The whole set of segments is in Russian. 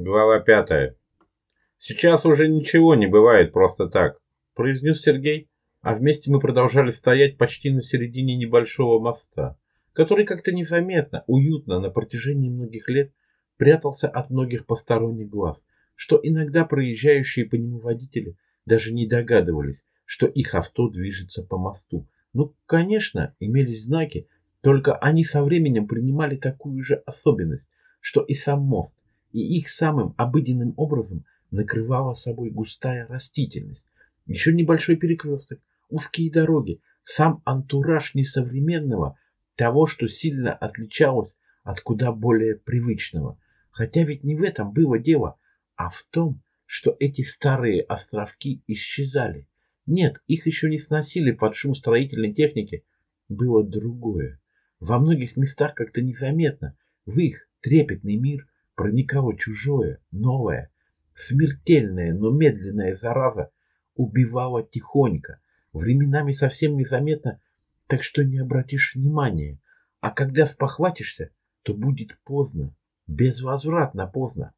Глава пятая. Сейчас уже ничего не бывает просто так, произнес Сергей, а вместе мы продолжали стоять почти на середине небольшого моста, который как-то незаметно, уютно на протяжении многих лет прятался от многих посторонних глаз, что иногда проезжающие по нему водители даже не догадывались, что их авто движется по мосту. Ну, конечно, имелись знаки, только они со временем принимали такую же особенность, что и сам мост, и их самым обыденным образом накрывала собой густая растительность. Еще небольшой перекресток, узкие дороги, сам антураж несовременного, того, что сильно отличалось от куда более привычного. Хотя ведь не в этом было дело, а в том, что эти старые островки исчезали. Нет, их еще не сносили под шум строительной техники. Было другое. Во многих местах как-то незаметно в их трепетный мир проникало чужое, новое, смертельное, но медленная зараза убивала тихонько, временами совсем незаметно, так что не обратишь внимания. А когда спохватишься, то будет поздно, безвозвратно поздно.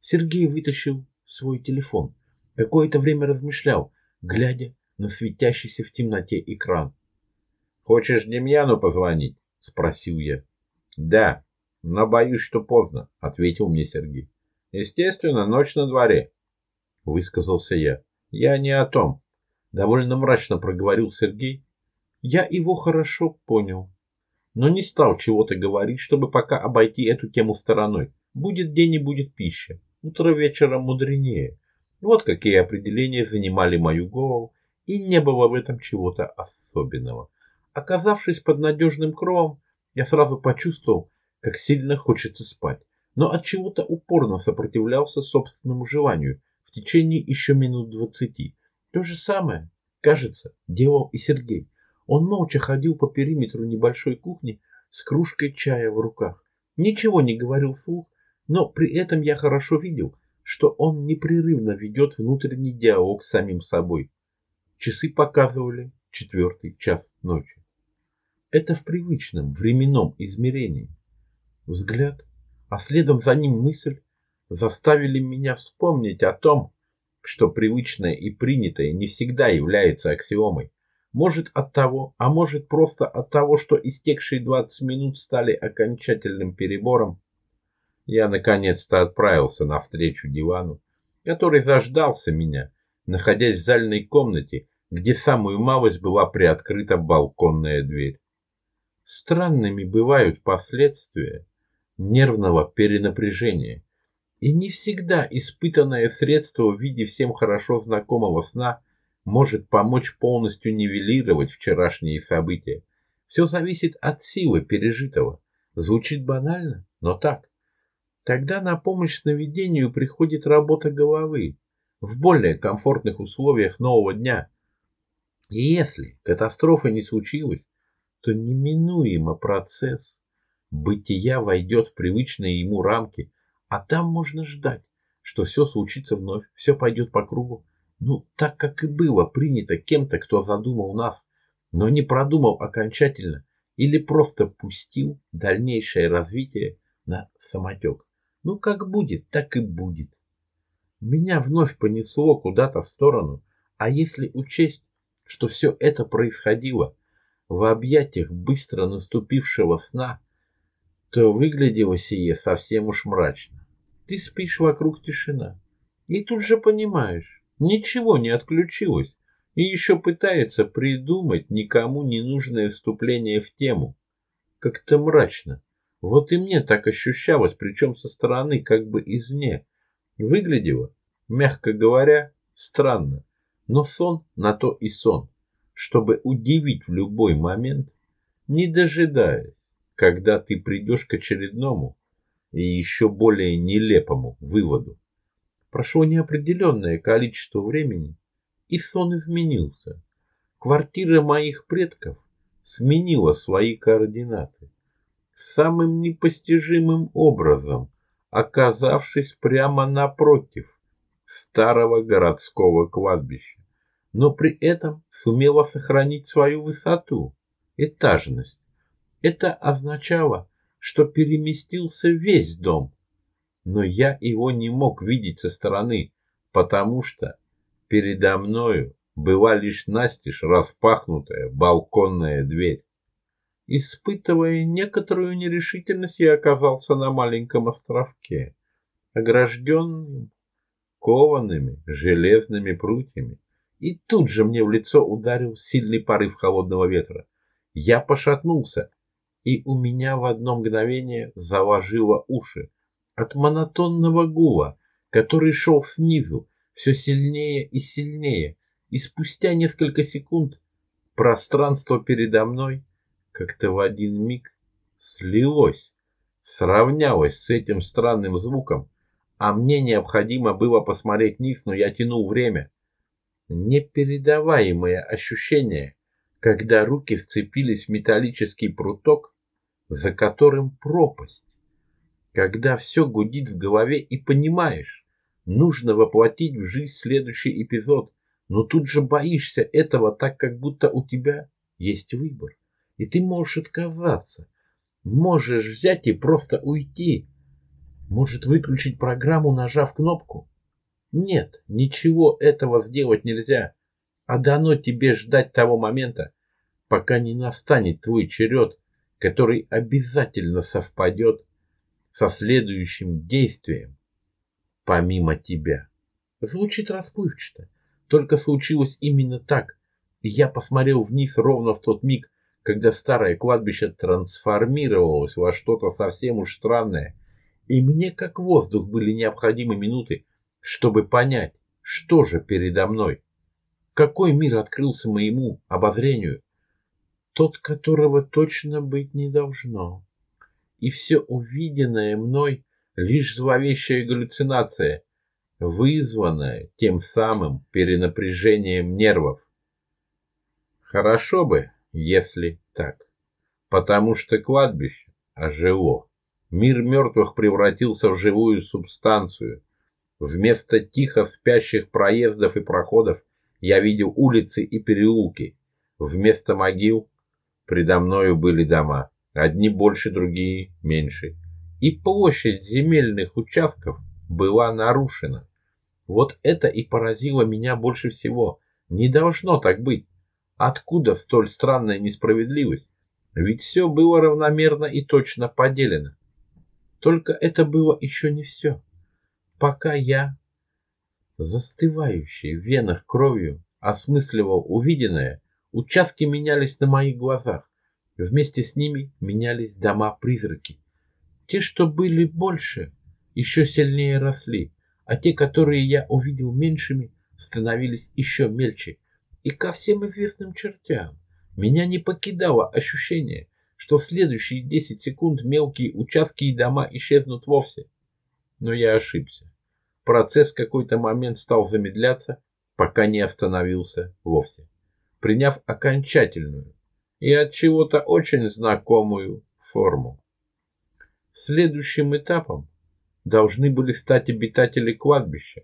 Сергей вытащил свой телефон. Какое-то время размышлял, глядя на светящийся в темноте экран. «Хочешь Демьяну позвонить?» – спросил я. «Да, но боюсь, что поздно», – ответил мне Сергей. «Естественно, ночь на дворе», – высказался я. «Я не о том», – довольно мрачно проговорил Сергей. Я его хорошо понял, но не стал чего-то говорить, чтобы пока обойти эту тему стороной. Будет день и будет пища. Утро вечера мудренее. Вот какие определения занимали мою голову, и не было в этом чего-то особенного. Оказавшись под надежным кровом, я сразу почувствовал, как сильно хочется спать, но от чего-то упорно сопротивлялся собственному желанию в течение еще минут двадцати. То же самое, кажется, делал и Сергей. Он молча ходил по периметру небольшой кухни с кружкой чая в руках. Ничего не говорил вслух, но при этом я хорошо видел, что он непрерывно ведет внутренний диалог с самим собой. Часы показывали четвертый час ночи. Это в привычном временном измерении. Взгляд, а следом за ним мысль, заставили меня вспомнить о том, что привычное и принятое не всегда является аксиомой. Может от того, а может просто от того, что истекшие 20 минут стали окончательным перебором, я наконец-то отправился навстречу дивану, который заждался меня, находясь в зальной комнате, где самую малость была приоткрыта балконная дверь. Странными бывают последствия нервного перенапряжения, и не всегда испытанное средство в виде всем хорошо знакомого сна может помочь полностью нивелировать вчерашние события. Все зависит от силы пережитого. Звучит банально, но так. Тогда на помощь сновидению приходит работа головы в более комфортных условиях нового дня. И если катастрофа не случилась, то неминуемо процесс бытия войдет в привычные ему рамки, а там можно ждать, что все случится вновь, все пойдет по кругу. Ну, так как и было принято кем-то, кто задумал нас, но не продумал окончательно или просто пустил дальнейшее развитие на самотек. Ну, как будет, так и будет. Меня вновь понесло куда-то в сторону, а если учесть, что все это происходило в объятиях быстро наступившего сна, то выглядело сие совсем уж мрачно. Ты спишь вокруг тишина, и тут же понимаешь, ничего не отключилось, и еще пытается придумать никому не нужное вступление в тему. Как-то мрачно. Вот и мне так ощущалось, причем со стороны, как бы извне. Выглядело, мягко говоря, странно. Но сон на то и сон, чтобы удивить в любой момент, не дожидаясь, когда ты придешь к очередному и еще более нелепому выводу. Прошло неопределенное количество времени, и сон изменился. Квартира моих предков сменила свои координаты самым непостижимым образом, оказавшись прямо напротив старого городского кладбища, но при этом сумела сохранить свою высоту, этажность. Это означало, что переместился весь дом, но я его не мог видеть со стороны, потому что передо мною была лишь настежь распахнутая балконная дверь. Испытывая некоторую нерешительность, я оказался на маленьком островке, огражденным коваными железными прутьями. И тут же мне в лицо ударил сильный порыв холодного ветра. Я пошатнулся, и у меня в одно мгновение заложило уши от монотонного гула, который шел снизу, все сильнее и сильнее, и спустя несколько секунд пространство передо мной как-то в один миг слилось, сравнялось с этим странным звуком, а мне необходимо было посмотреть вниз, но я тянул время. Непередаваемое ощущение, когда руки вцепились в металлический пруток, за которым пропасть. Когда все гудит в голове и понимаешь, нужно воплотить в жизнь следующий эпизод, но тут же боишься этого, так как будто у тебя есть выбор. И ты можешь отказаться. Можешь взять и просто уйти. Может выключить программу, нажав кнопку? Нет, ничего этого сделать нельзя. А дано тебе ждать того момента, пока не настанет твой черед, который обязательно совпадет со следующим действием, помимо тебя. Звучит расплывчато, только случилось именно так, и я посмотрел вниз ровно в тот миг, когда старое кладбище трансформировалось во что-то совсем уж странное, и мне как воздух были необходимы минуты, чтобы понять, что же передо мной. Какой мир открылся моему обозрению? Тот, которого точно быть не должно. И все увиденное мной лишь зловещая галлюцинация, вызванная тем самым перенапряжением нервов. Хорошо бы, если так, потому что кладбище ожило. Мир мертвых превратился в живую субстанцию. Вместо тихо спящих проездов и проходов я видел улицы и переулки. Вместо могил предо мною были дома, одни больше, другие меньше. И площадь земельных участков была нарушена. Вот это и поразило меня больше всего. Не должно так быть. Откуда столь странная несправедливость? Ведь все было равномерно и точно поделено. Только это было еще не все. Пока я, застывающий в венах кровью, осмысливал увиденное, участки менялись на моих глазах. Вместе с ними менялись дома-призраки. Те, что были больше, еще сильнее росли а те, которые я увидел меньшими, становились еще мельче. И ко всем известным чертям меня не покидало ощущение, что в следующие 10 секунд мелкие участки и дома исчезнут вовсе. Но я ошибся. Процесс в какой-то момент стал замедляться, пока не остановился вовсе, приняв окончательную и от чего-то очень знакомую форму. Следующим этапом должны были стать обитатели кладбища,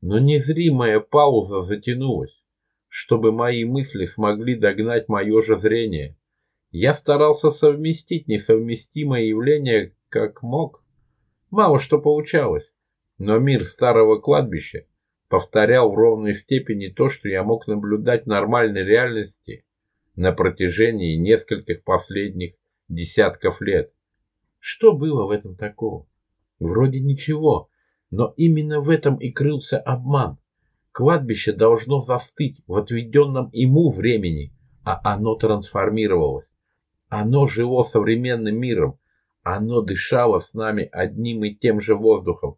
но незримая пауза затянулась, чтобы мои мысли смогли догнать мое же зрение. Я старался совместить несовместимые явления как мог. Мало что получалось, но мир старого кладбища повторял в ровной степени то, что я мог наблюдать в нормальной реальности на протяжении нескольких последних десятков лет. Что было в этом такого? Вроде ничего, но именно в этом и крылся обман. Кладбище должно застыть в отведенном ему времени, а оно трансформировалось. Оно жило современным миром, оно дышало с нами одним и тем же воздухом.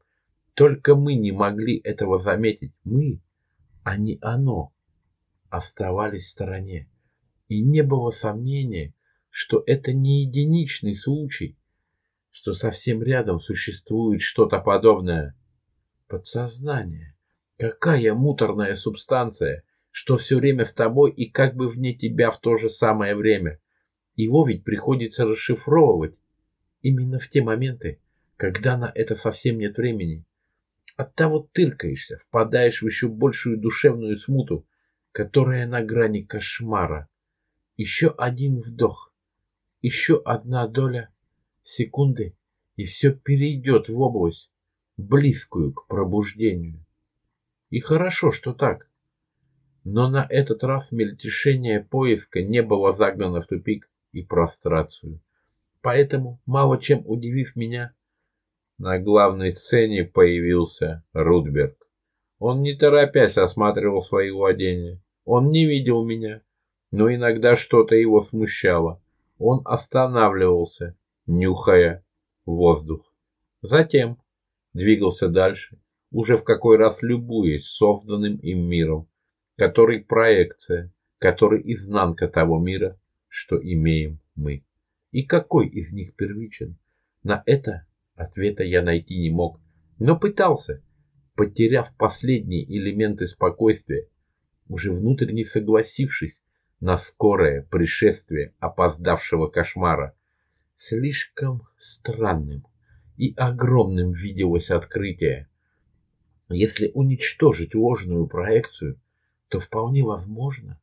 Только мы не могли этого заметить. Мы, а не оно, оставались в стороне. И не было сомнения, что это не единичный случай, что совсем рядом существует что-то подобное. Подсознание. Какая муторная субстанция, что все время с тобой и как бы вне тебя в то же самое время. Его ведь приходится расшифровывать именно в те моменты, когда на это совсем нет времени. Оттого тыркаешься, впадаешь в еще большую душевную смуту, которая на грани кошмара. Еще один вдох, еще одна доля секунды, и все перейдет в область близкую к пробуждению. И хорошо, что так. Но на этот раз мельтешение поиска не было загнано в тупик и прострацию. Поэтому, мало чем удивив меня, на главной сцене появился Рудберг. Он не торопясь осматривал свои владения. Он не видел меня, но иногда что-то его смущало. Он останавливался, нюхая воздух. Затем двигался дальше, уже в какой раз любуясь созданным им миром, который проекция, который изнанка того мира, что имеем мы. И какой из них первичен? На это ответа я найти не мог, но пытался, потеряв последние элементы спокойствия, уже внутренне согласившись на скорое пришествие опоздавшего кошмара. Слишком странным и огромным виделось открытие. Если уничтожить ложную проекцию, то вполне возможно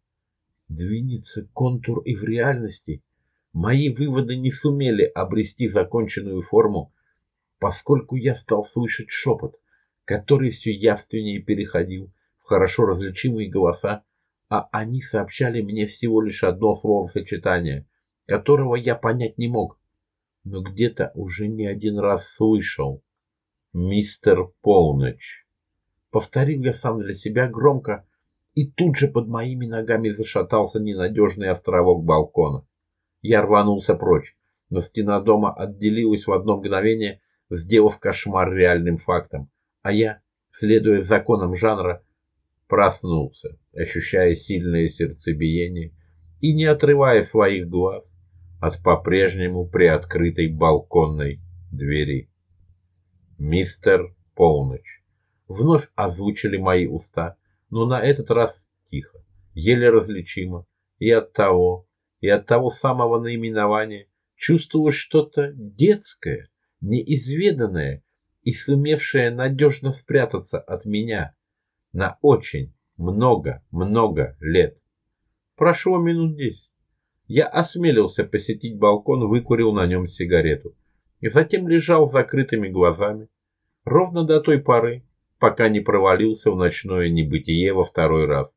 двинется контур и в реальности. Мои выводы не сумели обрести законченную форму, поскольку я стал слышать шепот, который все явственнее переходил в хорошо различимые голоса, а они сообщали мне всего лишь одно словосочетание, которого я понять не мог но где-то уже не один раз слышал. «Мистер Полночь». Повторил я сам для себя громко, и тут же под моими ногами зашатался ненадежный островок балкона. Я рванулся прочь, но стена дома отделилась в одно мгновение, сделав кошмар реальным фактом, а я, следуя законам жанра, проснулся, ощущая сильное сердцебиение и не отрывая своих глаз от по-прежнему приоткрытой балконной двери. Мистер Полночь. Вновь озвучили мои уста, но на этот раз тихо, еле различимо, и от того, и от того самого наименования чувствовалось что-то детское, неизведанное и сумевшее надежно спрятаться от меня на очень много-много лет. Прошло минут десять. Я осмелился посетить балкон, выкурил на нем сигарету. И затем лежал с закрытыми глазами, ровно до той поры, пока не провалился в ночное небытие во второй раз.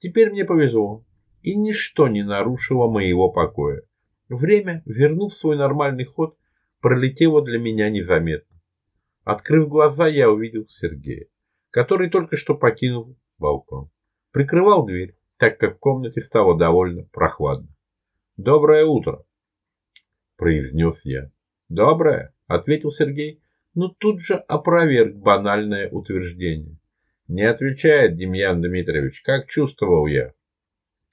Теперь мне повезло, и ничто не нарушило моего покоя. Время, вернув свой нормальный ход, пролетело для меня незаметно. Открыв глаза, я увидел Сергея, который только что покинул балкон. Прикрывал дверь, так как в комнате стало довольно прохладно. «Доброе утро!» – произнес я. «Доброе!» – ответил Сергей, но тут же опроверг банальное утверждение. «Не отвечает Демьян Дмитриевич, как чувствовал я?»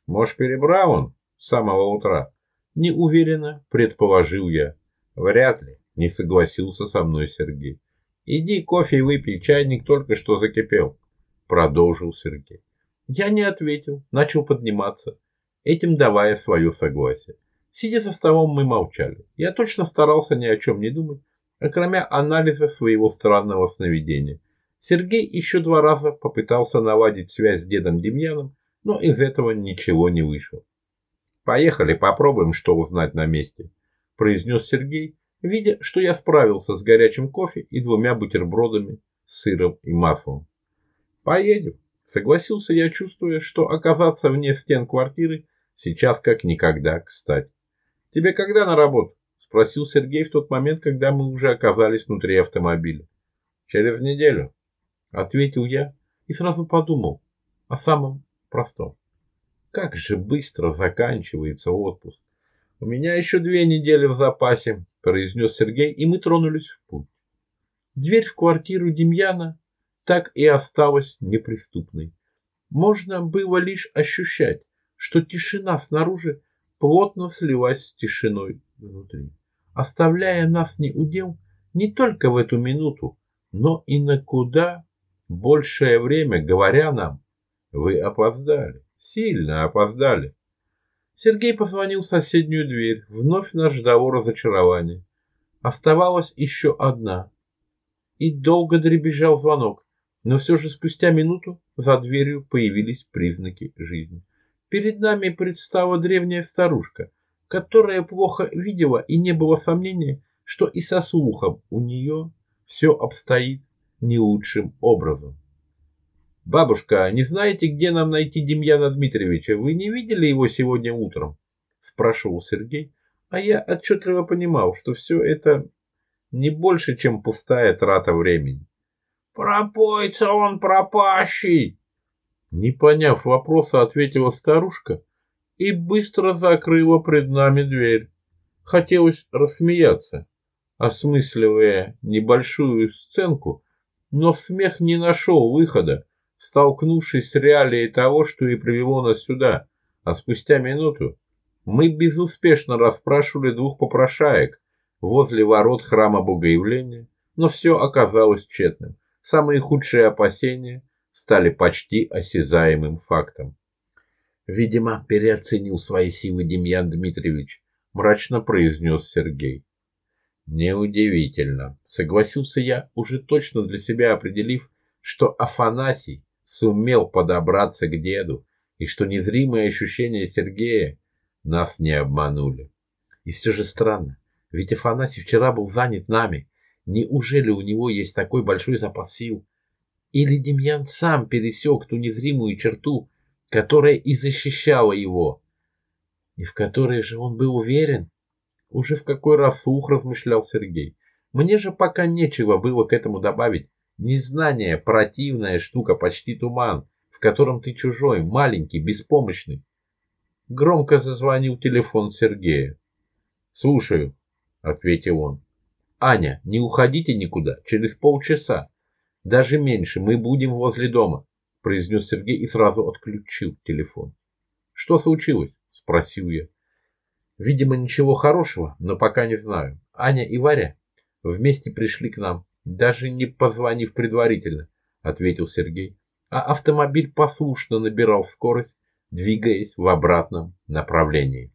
«Может, перебрал он с самого утра?» Неуверенно предположил я. «Вряд ли», – не согласился со мной Сергей. «Иди кофе выпей, чайник только что закипел», – продолжил Сергей. Я не ответил, начал подниматься этим давая свое согласие. Сидя за столом, мы молчали. Я точно старался ни о чем не думать, кроме анализа своего странного сновидения. Сергей еще два раза попытался наладить связь с дедом Демьяном, но из этого ничего не вышло. «Поехали, попробуем, что узнать на месте», – произнес Сергей, видя, что я справился с горячим кофе и двумя бутербродами с сыром и маслом. «Поедем», – согласился я, чувствуя, что оказаться вне стен квартиры – Сейчас как никогда кстати. «Тебе когда на работу?» – спросил Сергей в тот момент, когда мы уже оказались внутри автомобиля. «Через неделю», – ответил я и сразу подумал о самом простом. Как же быстро заканчивается отпуск. У меня еще две недели в запасе, произнес Сергей, и мы тронулись в путь. Дверь в квартиру Демьяна так и осталась неприступной. Можно было лишь ощущать, что тишина снаружи плотно слилась с тишиной внутри, оставляя нас неудел не только в эту минуту, но и на куда большее время, говоря нам, вы опоздали, сильно опоздали. Сергей позвонил соседнюю дверь, вновь нас ждало разочарование. Оставалась еще одна. И долго дребезжал звонок, но все же спустя минуту за дверью появились признаки жизни. Перед нами предстала древняя старушка, которая плохо видела и не было сомнения, что и со слухом у нее все обстоит не лучшим образом. «Бабушка, не знаете, где нам найти Демьяна Дмитриевича? Вы не видели его сегодня утром?» – спрашивал Сергей, а я отчетливо понимал, что все это не больше, чем пустая трата времени. «Пропойца он пропащий!» Не поняв вопроса, ответила старушка и быстро закрыла пред нами дверь. Хотелось рассмеяться, осмысливая небольшую сценку, но смех не нашел выхода, столкнувшись с реалией того, что и привело нас сюда, а спустя минуту мы безуспешно расспрашивали двух попрошаек возле ворот храма Богоявления, но все оказалось тщетным. Самые худшие опасения стали почти осязаемым фактом. Видимо, переоценил свои силы Демьян Дмитриевич, мрачно произнес Сергей. Неудивительно, согласился я, уже точно для себя определив, что Афанасий сумел подобраться к деду, и что незримые ощущения Сергея нас не обманули. И все же странно, ведь Афанасий вчера был занят нами. Неужели у него есть такой большой запас сил? Или Демьян сам пересек ту незримую черту, которая и защищала его? И в которой же он был уверен? Уже в какой раз слух размышлял Сергей. Мне же пока нечего было к этому добавить. Незнание – противная штука, почти туман, в котором ты чужой, маленький, беспомощный. Громко зазвонил телефон Сергея. «Слушаю», — ответил он. «Аня, не уходите никуда, через полчаса. Даже меньше, мы будем возле дома», — произнес Сергей и сразу отключил телефон. «Что случилось?» — спросил я. «Видимо, ничего хорошего, но пока не знаю. Аня и Варя вместе пришли к нам даже не позвонив предварительно, ответил Сергей. А автомобиль послушно набирал скорость, двигаясь в обратном направлении.